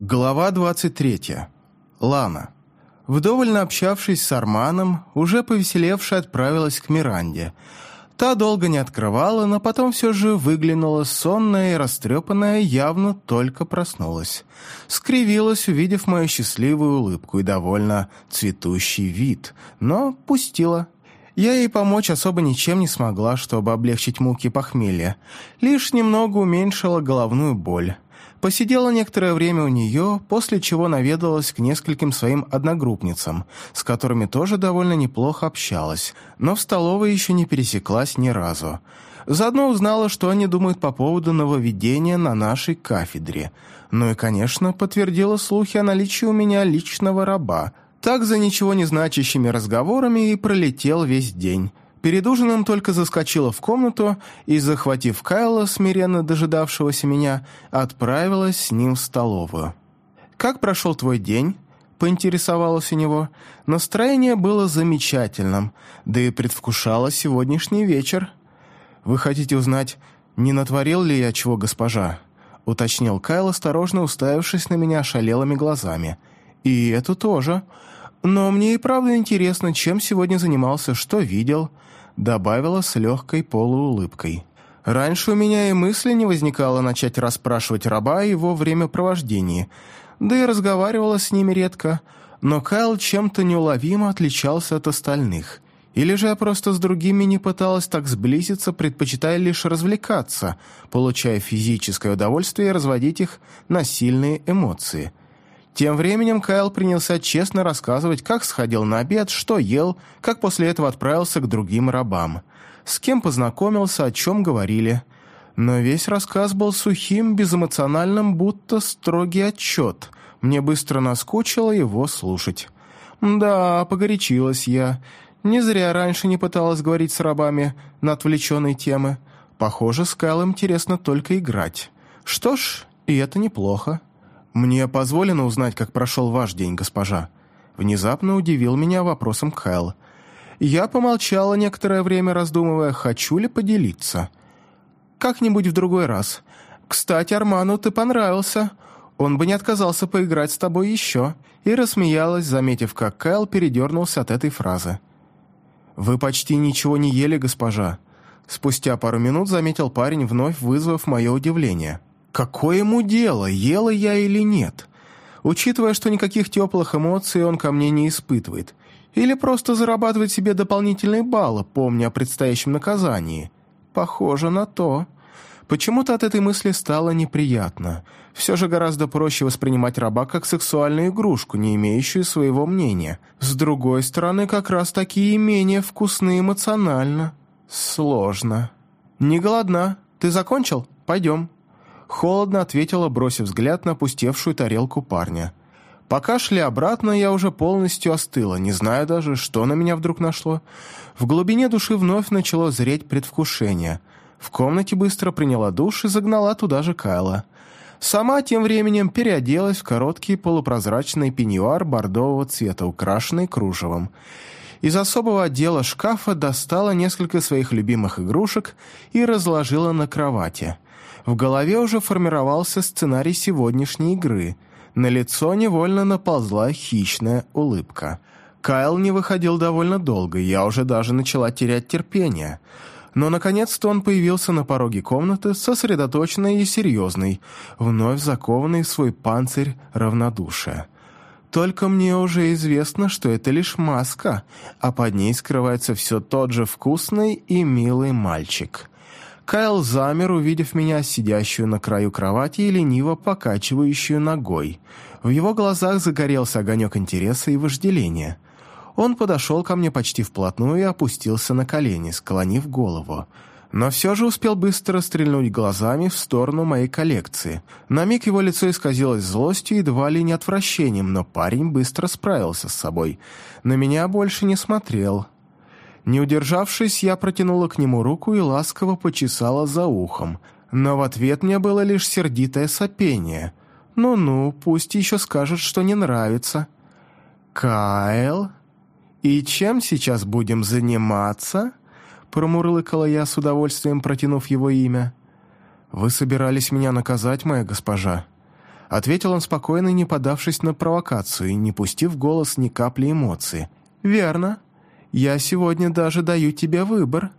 Глава 23. Лана. Вдоволь наобщавшись с Арманом, уже повеселевшая отправилась к Миранде. Та долго не открывала, но потом все же выглянула сонная и растрепанная, явно только проснулась. Скривилась, увидев мою счастливую улыбку и довольно цветущий вид, но пустила. Я ей помочь особо ничем не смогла, чтобы облегчить муки похмелья. Лишь немного уменьшила головную боль. Посидела некоторое время у нее, после чего наведалась к нескольким своим одногруппницам, с которыми тоже довольно неплохо общалась, но в столовой еще не пересеклась ни разу. Заодно узнала, что они думают по поводу нововведения на нашей кафедре. Ну и, конечно, подтвердила слухи о наличии у меня личного раба. Так за ничего не значащими разговорами и пролетел весь день. Перед ужином только заскочила в комнату и, захватив Кайла, смиренно дожидавшегося меня, отправилась с ним в столовую. «Как прошел твой день?» — поинтересовалась у него. Настроение было замечательным, да и предвкушало сегодняшний вечер. «Вы хотите узнать, не натворил ли я чего, госпожа?» — уточнил Кайл, осторожно уставившись на меня ошалелыми глазами. «И это тоже. Но мне и правда интересно, чем сегодня занимался, что видел» добавила с легкой полуулыбкой. Раньше у меня и мысли не возникало начать расспрашивать раба о его времяпровождении, да и разговаривала с ними редко, но Кайл чем-то неуловимо отличался от остальных. Или же я просто с другими не пыталась так сблизиться, предпочитая лишь развлекаться, получая физическое удовольствие и разводить их на сильные эмоции – тем временем Кайл принялся честно рассказывать, как сходил на обед, что ел, как после этого отправился к другим рабам, с кем познакомился, о чем говорили. Но весь рассказ был сухим, безэмоциональным, будто строгий отчет. Мне быстро наскучило его слушать. Да, погорячилась я. Не зря раньше не пыталась говорить с рабами на отвлеченные темы. Похоже, с Кайлом интересно только играть. Что ж, и это неплохо. «Мне позволено узнать, как прошел ваш день, госпожа?» Внезапно удивил меня вопросом Кайл. Я помолчала некоторое время, раздумывая, хочу ли поделиться. «Как-нибудь в другой раз. Кстати, Арману ты понравился. Он бы не отказался поиграть с тобой еще». И рассмеялась, заметив, как Кайл передернулся от этой фразы. «Вы почти ничего не ели, госпожа». Спустя пару минут заметил парень, вновь вызвав мое удивление. Какое ему дело, ела я или нет? Учитывая, что никаких теплых эмоций он ко мне не испытывает. Или просто зарабатывает себе дополнительные баллы, помня о предстоящем наказании. Похоже на то. Почему-то от этой мысли стало неприятно. Все же гораздо проще воспринимать раба как сексуальную игрушку, не имеющую своего мнения. С другой стороны, как раз такие менее вкусные эмоционально. Сложно. «Не голодна. Ты закончил? Пойдем». Холодно ответила, бросив взгляд на опустевшую тарелку парня. Пока шли обратно, я уже полностью остыла, не знаю даже, что на меня вдруг нашло. В глубине души вновь начало зреть предвкушение. В комнате быстро приняла душ и загнала туда же Кайла. Сама тем временем переоделась в короткий полупрозрачный пеньюар бордового цвета, украшенный кружевом. Из особого отдела шкафа достала несколько своих любимых игрушек и разложила на кровати. В голове уже формировался сценарий сегодняшней игры. На лицо невольно наползла хищная улыбка. Кайл не выходил довольно долго, я уже даже начала терять терпение. Но, наконец-то, он появился на пороге комнаты, сосредоточенный и серьезный, вновь закованный в свой панцирь равнодушия. Только мне уже известно, что это лишь маска, а под ней скрывается все тот же вкусный и милый мальчик. Кайл замер, увидев меня, сидящую на краю кровати и лениво покачивающую ногой. В его глазах загорелся огонек интереса и вожделения. Он подошел ко мне почти вплотную и опустился на колени, склонив голову. Но все же успел быстро стрельнуть глазами в сторону моей коллекции. На миг его лицо исказилось злостью, едва ли не отвращением, но парень быстро справился с собой. На меня больше не смотрел, не удержавшись, я протянула к нему руку и ласково почесала за ухом, но в ответ мне было лишь сердитое сопение. «Ну-ну, пусть еще скажет, что не нравится». «Кайл? И чем сейчас будем заниматься?» промурлыкала я с удовольствием, протянув его имя. «Вы собирались меня наказать, моя госпожа?» Ответил он спокойно, не подавшись на провокацию и не пустив голос ни капли эмоции. «Верно. Я сегодня даже даю тебе выбор.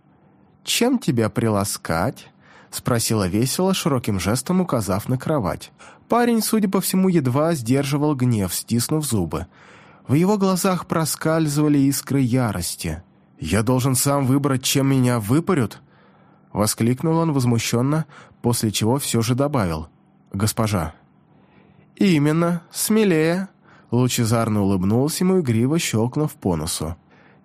Чем тебя приласкать?» Спросила весело, широким жестом указав на кровать. Парень, судя по всему, едва сдерживал гнев, стиснув зубы. В его глазах проскальзывали искры ярости. «Я должен сам выбрать, чем меня выпарют?» Воскликнул он возмущенно, после чего все же добавил. «Госпожа, «Именно, смелее», — лучезарно улыбнулся ему игриво, щелкнув по носу.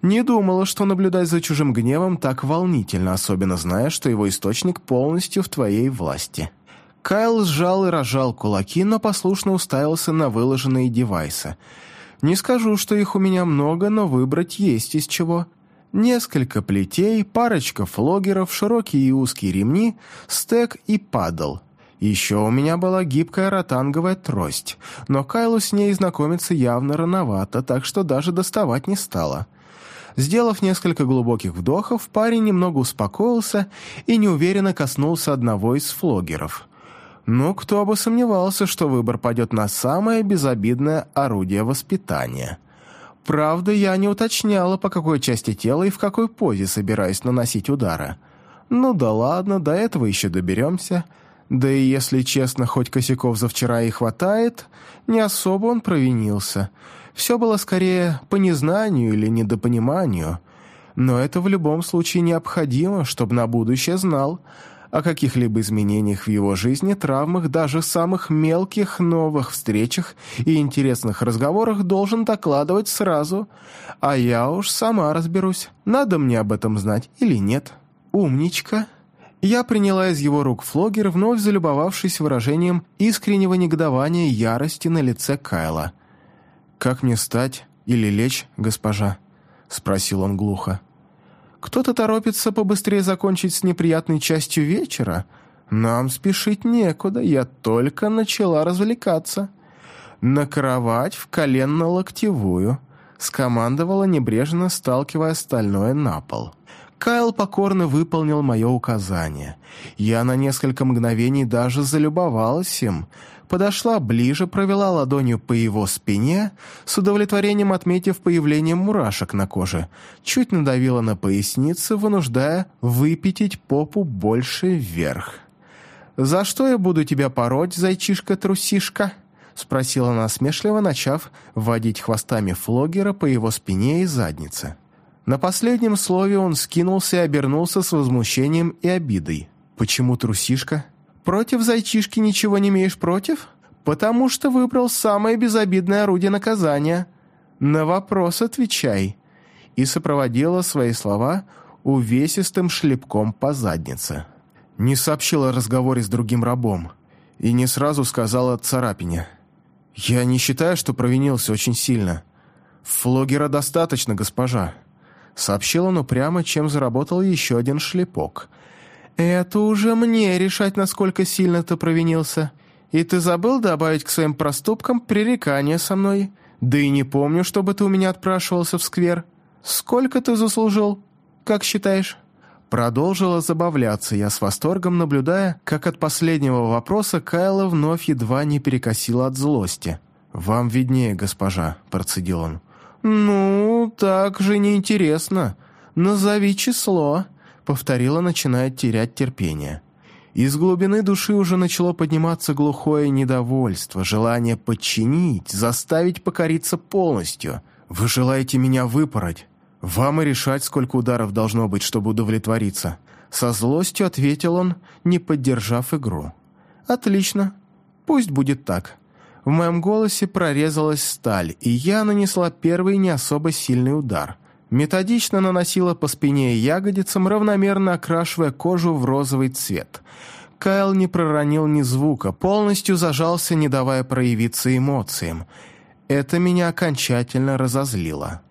«Не думала, что наблюдать за чужим гневом так волнительно, особенно зная, что его источник полностью в твоей власти». Кайл сжал и разжал кулаки, но послушно уставился на выложенные девайсы. «Не скажу, что их у меня много, но выбрать есть из чего. Несколько плетей, парочка флогеров, широкие и узкие ремни, стек и падл. Еще у меня была гибкая ротанговая трость, но Кайлу с ней знакомиться явно рановато, так что даже доставать не стала. Сделав несколько глубоких вдохов, парень немного успокоился и неуверенно коснулся одного из флогеров. Ну, кто бы сомневался, что выбор пойдет на самое безобидное орудие воспитания. Правда, я не уточняла, по какой части тела и в какой позе собираюсь наносить удары. Ну да ладно, до этого еще доберемся — да и, если честно, хоть косяков за вчера и хватает, не особо он провинился. Все было скорее по незнанию или недопониманию. Но это в любом случае необходимо, чтобы на будущее знал о каких-либо изменениях в его жизни, травмах, даже самых мелких новых встречах и интересных разговорах должен докладывать сразу. А я уж сама разберусь, надо мне об этом знать или нет. Умничка. Я приняла из его рук флогер, вновь залюбовавшись выражением искреннего негодования и ярости на лице Кайла. «Как мне стать или лечь, госпожа?» — спросил он глухо. «Кто-то торопится побыстрее закончить с неприятной частью вечера. Нам спешить некуда, я только начала развлекаться. На кровать в коленно-локтевую», — скомандовала небрежно, сталкивая стальное на пол. Кайл покорно выполнил мое указание. Я на несколько мгновений даже залюбовалась им. Подошла ближе, провела ладонью по его спине, с удовлетворением отметив появление мурашек на коже. Чуть надавила на поясницу, вынуждая выпятить попу больше вверх. «За что я буду тебя пороть, зайчишка-трусишка?» — спросила она смешливо, начав водить хвостами флогера по его спине и заднице. На последнем слове он скинулся и обернулся с возмущением и обидой. «Почему трусишка?» «Против зайчишки ничего не имеешь против?» «Потому что выбрал самое безобидное орудие наказания. На вопрос отвечай». И сопроводила свои слова увесистым шлепком по заднице. Не сообщила о разговоре с другим рабом и не сразу сказала царапине. «Я не считаю, что провинился очень сильно. Флогера достаточно, госпожа». Сообщил он упрямо, чем заработал еще один шлепок. «Это уже мне решать, насколько сильно ты провинился. И ты забыл добавить к своим проступкам пререкание со мной? Да и не помню, чтобы ты у меня отпрашивался в сквер. Сколько ты заслужил? Как считаешь?» Продолжила забавляться я с восторгом, наблюдая, как от последнего вопроса Кайла вновь едва не перекосила от злости. «Вам виднее, госпожа», — процедил он. «Ну, так же неинтересно. Назови число», — повторила, начиная терять терпение. Из глубины души уже начало подниматься глухое недовольство, желание подчинить, заставить покориться полностью. «Вы желаете меня выпороть? Вам и решать, сколько ударов должно быть, чтобы удовлетвориться». Со злостью ответил он, не поддержав игру. «Отлично. Пусть будет так. В моем голосе прорезалась сталь, и я нанесла первый не особо сильный удар. Методично наносила по спине и ягодицам, равномерно окрашивая кожу в розовый цвет. Кайл не проронил ни звука, полностью зажался, не давая проявиться эмоциям. Это меня окончательно разозлило.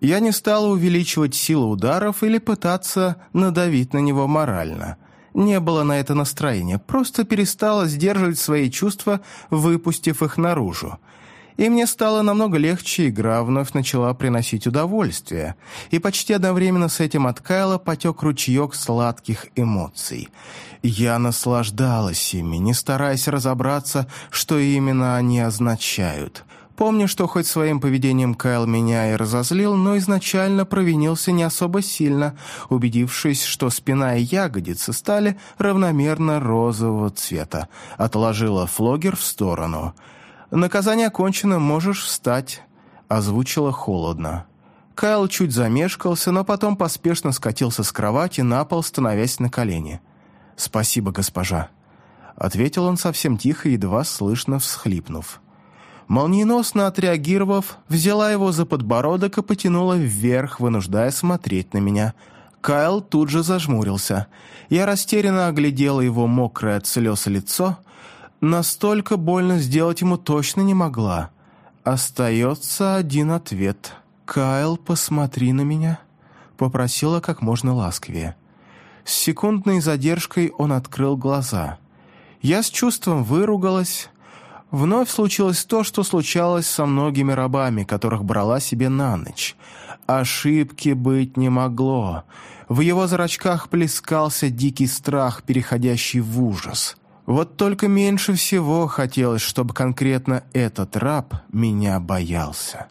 Я не стала увеличивать силу ударов или пытаться надавить на него морально – не было на это настроения, просто перестала сдерживать свои чувства, выпустив их наружу. И мне стало намного легче, игра вновь начала приносить удовольствие. И почти одновременно с этим от Кайла потек ручеек сладких эмоций. Я наслаждалась ими, не стараясь разобраться, что именно они означают. Помню, что хоть своим поведением Кайл меня и разозлил, но изначально провинился не особо сильно, убедившись, что спина и ягодицы стали равномерно розового цвета. Отложила флогер в сторону. «Наказание окончено, можешь встать», — озвучила холодно. Кайл чуть замешкался, но потом поспешно скатился с кровати на пол, становясь на колени. «Спасибо, госпожа», — ответил он совсем тихо, едва слышно всхлипнув. Молниеносно отреагировав, взяла его за подбородок и потянула вверх, вынуждая смотреть на меня. Кайл тут же зажмурился. Я растерянно оглядела его мокрое от слез лицо. Настолько больно сделать ему точно не могла. Остается один ответ. «Кайл, посмотри на меня», — попросила как можно ласковее. С секундной задержкой он открыл глаза. Я с чувством выругалась, Вновь случилось то, что случалось со многими рабами, которых брала себе на ночь. Ошибки быть не могло. В его зрачках плескался дикий страх, переходящий в ужас. Вот только меньше всего хотелось, чтобы конкретно этот раб меня боялся.